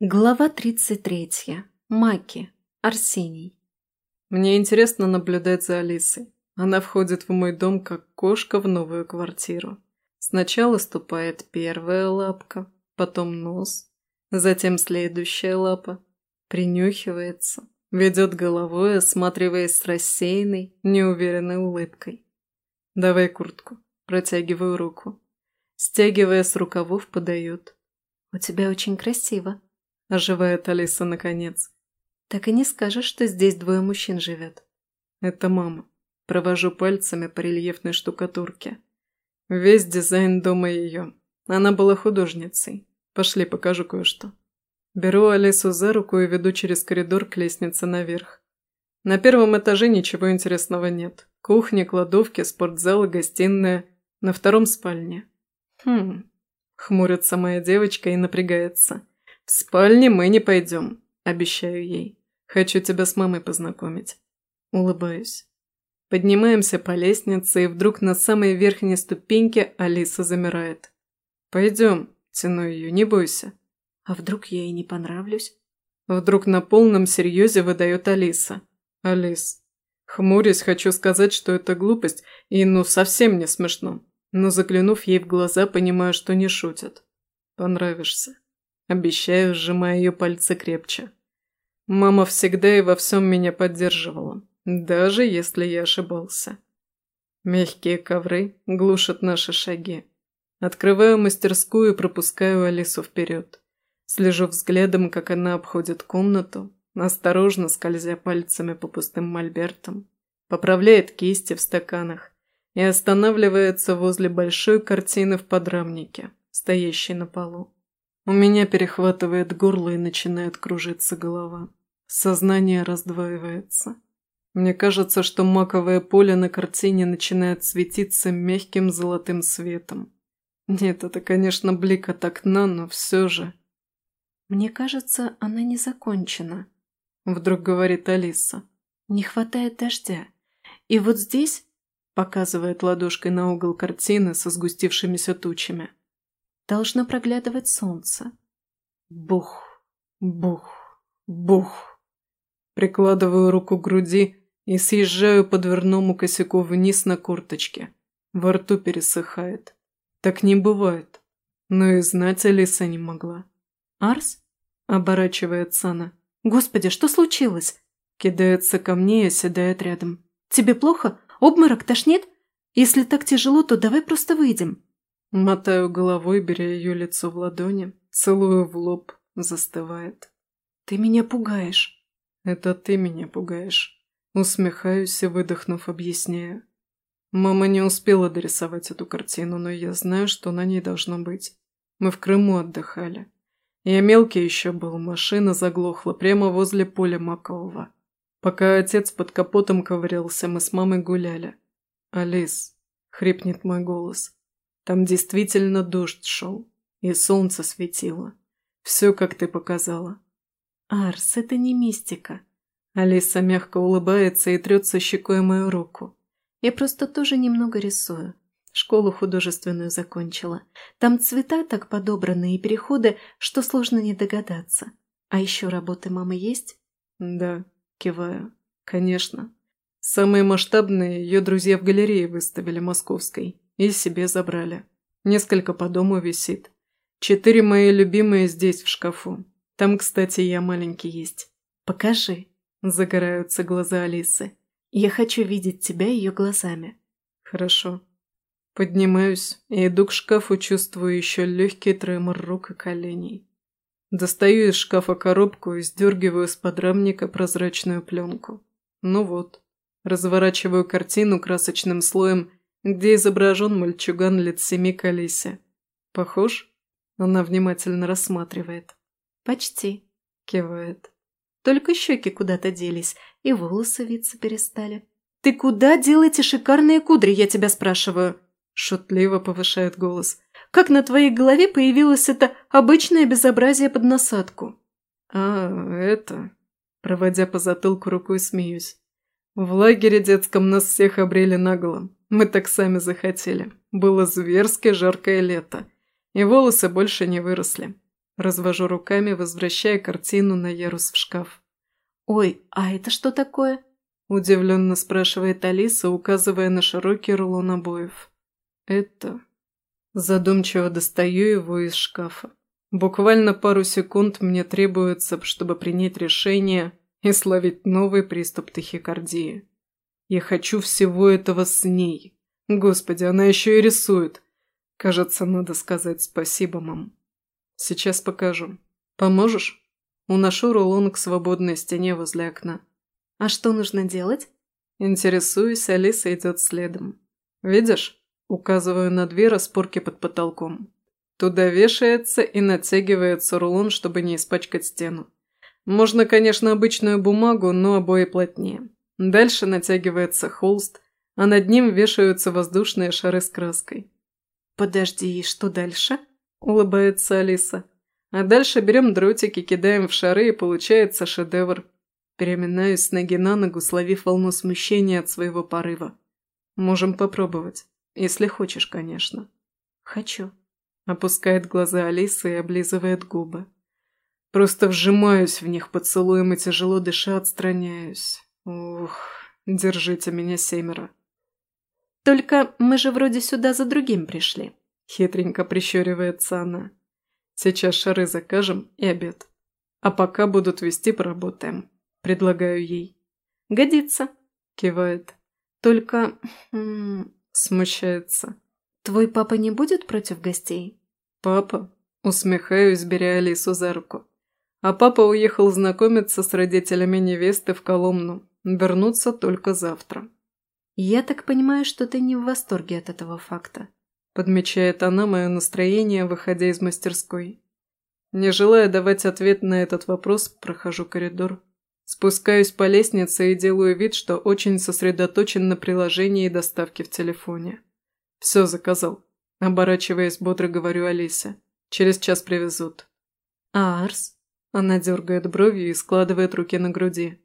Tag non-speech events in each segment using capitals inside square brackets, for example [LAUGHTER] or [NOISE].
Глава 33. Маки. Арсений. Мне интересно наблюдать за Алисой. Она входит в мой дом, как кошка в новую квартиру. Сначала ступает первая лапка, потом нос, затем следующая лапа. Принюхивается, ведет головой, осматриваясь с рассеянной, неуверенной улыбкой. «Давай куртку», протягиваю руку. Стягивая с рукавов, подает. «У тебя очень красиво», – оживает Алиса наконец. «Так и не скажешь, что здесь двое мужчин живет». «Это мама». Провожу пальцами по рельефной штукатурке. Весь дизайн дома ее. Она была художницей. Пошли, покажу кое-что. Беру Алису за руку и веду через коридор к лестнице наверх. На первом этаже ничего интересного нет. Кухня, кладовки, спортзал гостиная. На втором спальне. Хм. Хмурится моя девочка и напрягается. «В спальне мы не пойдем», – обещаю ей. «Хочу тебя с мамой познакомить». Улыбаюсь. Поднимаемся по лестнице, и вдруг на самой верхней ступеньке Алиса замирает. «Пойдем», – тяну ее, – «не бойся». «А вдруг я ей не понравлюсь?» Вдруг на полном серьезе выдает Алиса. «Алис, хмурясь, хочу сказать, что это глупость, и ну совсем не смешно. Но заглянув ей в глаза, понимаю, что не шутят. Понравишься». Обещаю, сжимая ее пальцы крепче. Мама всегда и во всем меня поддерживала, даже если я ошибался. Мягкие ковры глушат наши шаги. Открываю мастерскую и пропускаю Алису вперед. Слежу взглядом, как она обходит комнату, осторожно скользя пальцами по пустым мольбертам, поправляет кисти в стаканах и останавливается возле большой картины в подрамнике, стоящей на полу. У меня перехватывает горло и начинает кружиться голова. Сознание раздваивается. Мне кажется, что маковое поле на картине начинает светиться мягким золотым светом. Нет, это, конечно, блик от окна, но все же. «Мне кажется, она не закончена», — вдруг говорит Алиса. «Не хватает дождя. И вот здесь...» — показывает ладошкой на угол картины со сгустившимися тучами должно проглядывать солнце. Бух, бух, бух. Прикладываю руку к груди и съезжаю по дверному косяку вниз на курточке. Во рту пересыхает. Так не бывает. Но и знать Алиса не могла. «Арс?» – оборачивается она. «Господи, что случилось?» Кидается ко мне и оседает рядом. «Тебе плохо? Обморок тошнит? Если так тяжело, то давай просто выйдем». Мотаю головой, беря ее лицо в ладони, целую в лоб, застывает. «Ты меня пугаешь». «Это ты меня пугаешь». Усмехаюсь и, выдохнув, объясняю. Мама не успела дорисовать эту картину, но я знаю, что на ней должно быть. Мы в Крыму отдыхали. Я мелкий еще был, машина заглохла прямо возле поля Макового. Пока отец под капотом ковырялся, мы с мамой гуляли. «Алис», — хрипнет мой голос, — там действительно дождь шел, и солнце светило. Все, как ты показала. Арс, это не мистика. Алиса мягко улыбается и трется щекой мою руку. Я просто тоже немного рисую. Школу художественную закончила. Там цвета так подобраны и переходы, что сложно не догадаться. А еще работы мамы есть? Да, киваю. Конечно. Самые масштабные ее друзья в галерее выставили московской. И себе забрали. Несколько по дому висит. Четыре мои любимые здесь, в шкафу. Там, кстати, я маленький есть. Покажи. Загораются глаза Алисы. Я хочу видеть тебя ее глазами. Хорошо. Поднимаюсь и иду к шкафу, чувствую еще легкий тремор рук и коленей. Достаю из шкафа коробку и сдергиваю с подрамника прозрачную пленку. Ну вот. Разворачиваю картину красочным слоем где изображен мальчуган лет семи к Алисе. Похож? Она внимательно рассматривает. «Почти», – кивает. «Только щеки куда-то делись, и волосы виться перестали». «Ты куда делаете шикарные кудри, я тебя спрашиваю?» Шутливо повышает голос. «Как на твоей голове появилось это обычное безобразие под насадку?» «А, это...» Проводя по затылку рукой, смеюсь. В лагере детском нас всех обрели наголо. Мы так сами захотели. Было зверски жаркое лето. И волосы больше не выросли. Развожу руками, возвращая картину на ярус в шкаф. «Ой, а это что такое?» Удивленно спрашивает Алиса, указывая на широкий рулон обоев. «Это...» Задумчиво достаю его из шкафа. Буквально пару секунд мне требуется, чтобы принять решение и словить новый приступ тахикардии. Я хочу всего этого с ней. Господи, она еще и рисует. Кажется, надо сказать спасибо, мам. Сейчас покажу. Поможешь? Уношу рулон к свободной стене возле окна. А что нужно делать? Интересуюсь, Алиса идет следом. Видишь? Указываю на две распорки под потолком. Туда вешается и натягивается рулон, чтобы не испачкать стену. Можно, конечно, обычную бумагу, но обои плотнее. Дальше натягивается холст, а над ним вешаются воздушные шары с краской. «Подожди, и что дальше?» – улыбается Алиса. «А дальше берем дротики, кидаем в шары, и получается шедевр». Переминаюсь с ноги на ногу, словив волну смущения от своего порыва. «Можем попробовать. Если хочешь, конечно». «Хочу», – опускает глаза Алиса и облизывает губы. Просто вжимаюсь в них поцелуем и тяжело дыша отстраняюсь. Ух, держите меня семеро. Только мы же вроде сюда за другим пришли. Хитренько прищуривается она. Сейчас шары закажем и обед. А пока будут вести, поработаем. Предлагаю ей. Годится. Кивает. Только... М -м, смущается. Твой папа не будет против гостей? Папа? Усмехаюсь, беря Алису за руку. А папа уехал знакомиться с родителями невесты в Коломну. Вернуться только завтра. «Я так понимаю, что ты не в восторге от этого факта», подмечает она мое настроение, выходя из мастерской. Не желая давать ответ на этот вопрос, прохожу коридор. Спускаюсь по лестнице и делаю вид, что очень сосредоточен на приложении и доставке в телефоне. «Все заказал», – оборачиваясь, бодро говорю Алисе. «Через час привезут». «А Арс?» Она дергает бровью и складывает руки на груди.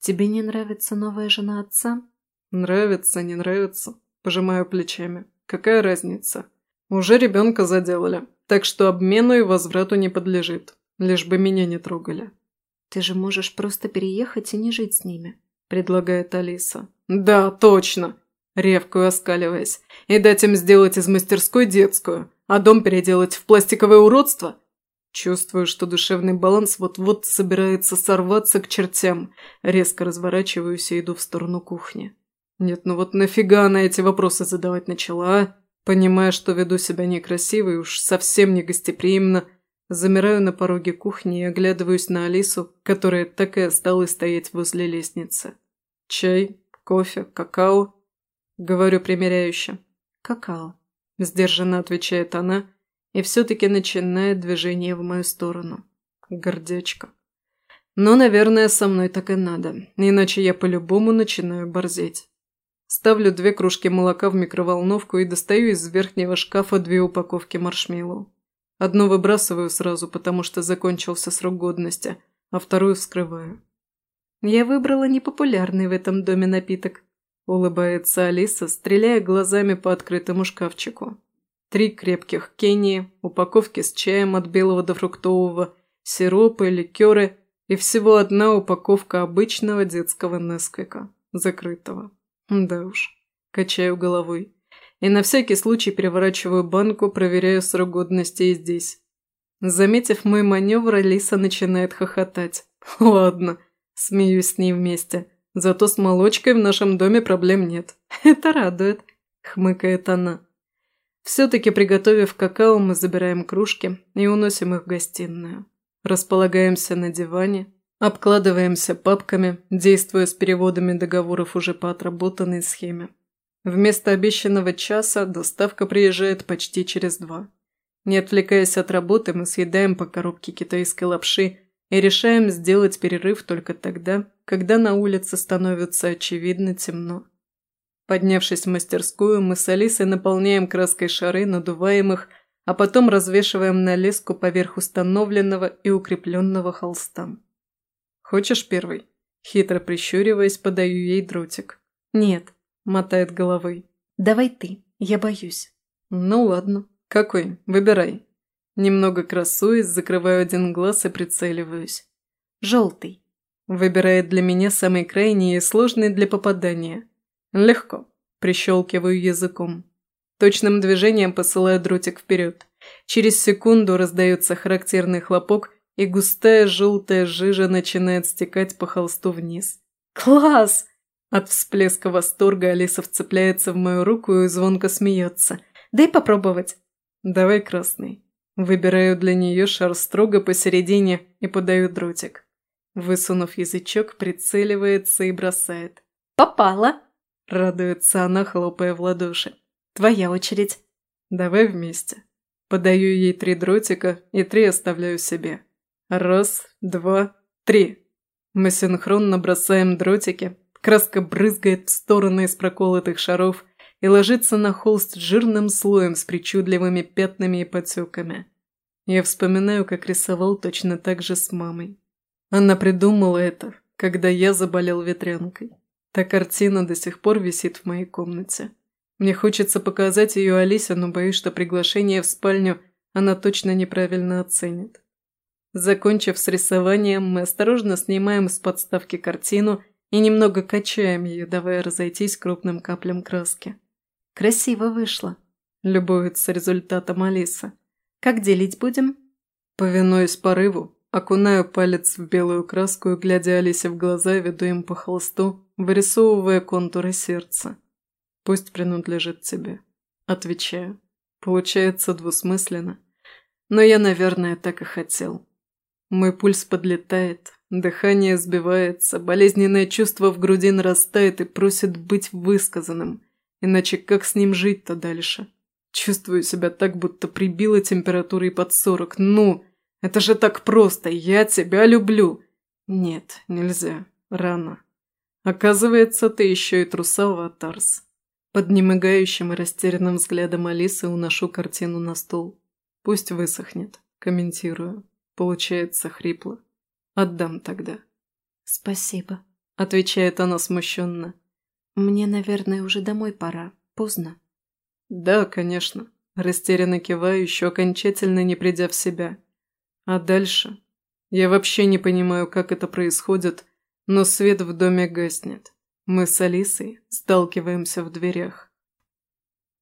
«Тебе не нравится новая жена отца?» «Нравится, не нравится». Пожимаю плечами. «Какая разница? Уже ребенка заделали, так что обмену и возврату не подлежит, лишь бы меня не трогали». «Ты же можешь просто переехать и не жить с ними», – предлагает Алиса. «Да, точно!» – ревкую, оскаливаясь. «И дать им сделать из мастерской детскую, а дом переделать в пластиковое уродство?» Чувствую, что душевный баланс вот-вот собирается сорваться к чертям. Резко разворачиваюсь и иду в сторону кухни. Нет, ну вот нафига она эти вопросы задавать начала, а? Понимая, что веду себя некрасиво и уж совсем не гостеприимно, замираю на пороге кухни и оглядываюсь на Алису, которая так и осталась стоять возле лестницы. «Чай? Кофе? Какао?» Говорю примиряюще. «Какао», – сдержанно отвечает она, – и все-таки начинает движение в мою сторону. Гордячка. Но, наверное, со мной так и надо, иначе я по-любому начинаю борзеть. Ставлю две кружки молока в микроволновку и достаю из верхнего шкафа две упаковки маршмеллоу. Одну выбрасываю сразу, потому что закончился срок годности, а вторую вскрываю. «Я выбрала непопулярный в этом доме напиток», – улыбается Алиса, стреляя глазами по открытому шкафчику. Три крепких кении, упаковки с чаем от белого до фруктового, сиропы, ликеры и всего одна упаковка обычного детского Несквика, закрытого. Да уж, качаю головой. И на всякий случай переворачиваю банку, проверяю срок годности и здесь. Заметив мой маневр, Алиса начинает хохотать. [LAUGHS] Ладно, смеюсь с ней вместе. Зато с молочкой в нашем доме проблем нет. [LAUGHS] Это радует, хмыкает она. Все-таки приготовив какао, мы забираем кружки и уносим их в гостиную. Располагаемся на диване, обкладываемся папками, действуя с переводами договоров уже по отработанной схеме. Вместо обещанного часа доставка приезжает почти через два. Не отвлекаясь от работы, мы съедаем по коробке китайской лапши и решаем сделать перерыв только тогда, когда на улице становится очевидно темно. Поднявшись в мастерскую, мы с Алисой наполняем краской шары, надуваем их, а потом развешиваем на леску поверх установленного и укрепленного холста. «Хочешь первый?» Хитро прищуриваясь, подаю ей дротик. «Нет», – мотает головой. «Давай ты, я боюсь». «Ну ладно. Какой? Выбирай». Немного красуясь, закрываю один глаз и прицеливаюсь. Желтый. Выбирает для меня самый крайний и сложный для попадания. Легко. Прищелкиваю языком. Точным движением посылаю дротик вперед. Через секунду раздается характерный хлопок, и густая желтая жижа начинает стекать по холсту вниз. «Класс!» От всплеска восторга Алиса вцепляется в мою руку и звонко смеется. «Дай попробовать!» «Давай красный». Выбираю для нее шар строго посередине и подаю дротик. Высунув язычок, прицеливается и бросает. «Попала!» – радуется она, хлопая в ладоши. «Твоя очередь». «Давай вместе». Подаю ей три дротика и три оставляю себе. Раз, два, три. Мы синхронно бросаем дротики, краска брызгает в стороны из проколотых шаров и ложится на холст жирным слоем с причудливыми пятнами и потеками. Я вспоминаю, как рисовал точно так же с мамой. Она придумала это, когда я заболел ветрянкой. Та картина до сих пор висит в моей комнате. Мне хочется показать ее Алисе, но боюсь, что приглашение в спальню она точно неправильно оценит. Закончив с рисованием, мы осторожно снимаем с подставки картину и немного качаем ее, давая разойтись крупным каплям краски. «Красиво вышло», – любуется результатом Алиса. «Как делить будем?» Повинуясь порыву, окунаю палец в белую краску и, глядя Алисе в глаза, веду им по холсту, вырисовывая контуры сердца. «Пусть принадлежит тебе», – отвечаю. Получается двусмысленно. Но я, наверное, так и хотел. Мой пульс подлетает, дыхание сбивается, болезненное чувство в груди нарастает и просит быть высказанным. Иначе как с ним жить-то дальше? Чувствую себя так, будто прибила температурой под сорок. Ну, это же так просто, я тебя люблю. Нет, нельзя, рано. Оказывается, ты еще и трусова, Тарс. Под немигающим и растерянным взглядом Алисы уношу картину на стол. Пусть высохнет, комментирую. Получается хрипло. Отдам тогда. Спасибо, отвечает она смущенно. Мне, наверное, уже домой пора. Поздно. Да, конечно. Растерянно киваю, еще окончательно не придя в себя. А дальше? Я вообще не понимаю, как это происходит, но свет в доме гаснет. Мы с Алисой сталкиваемся в дверях.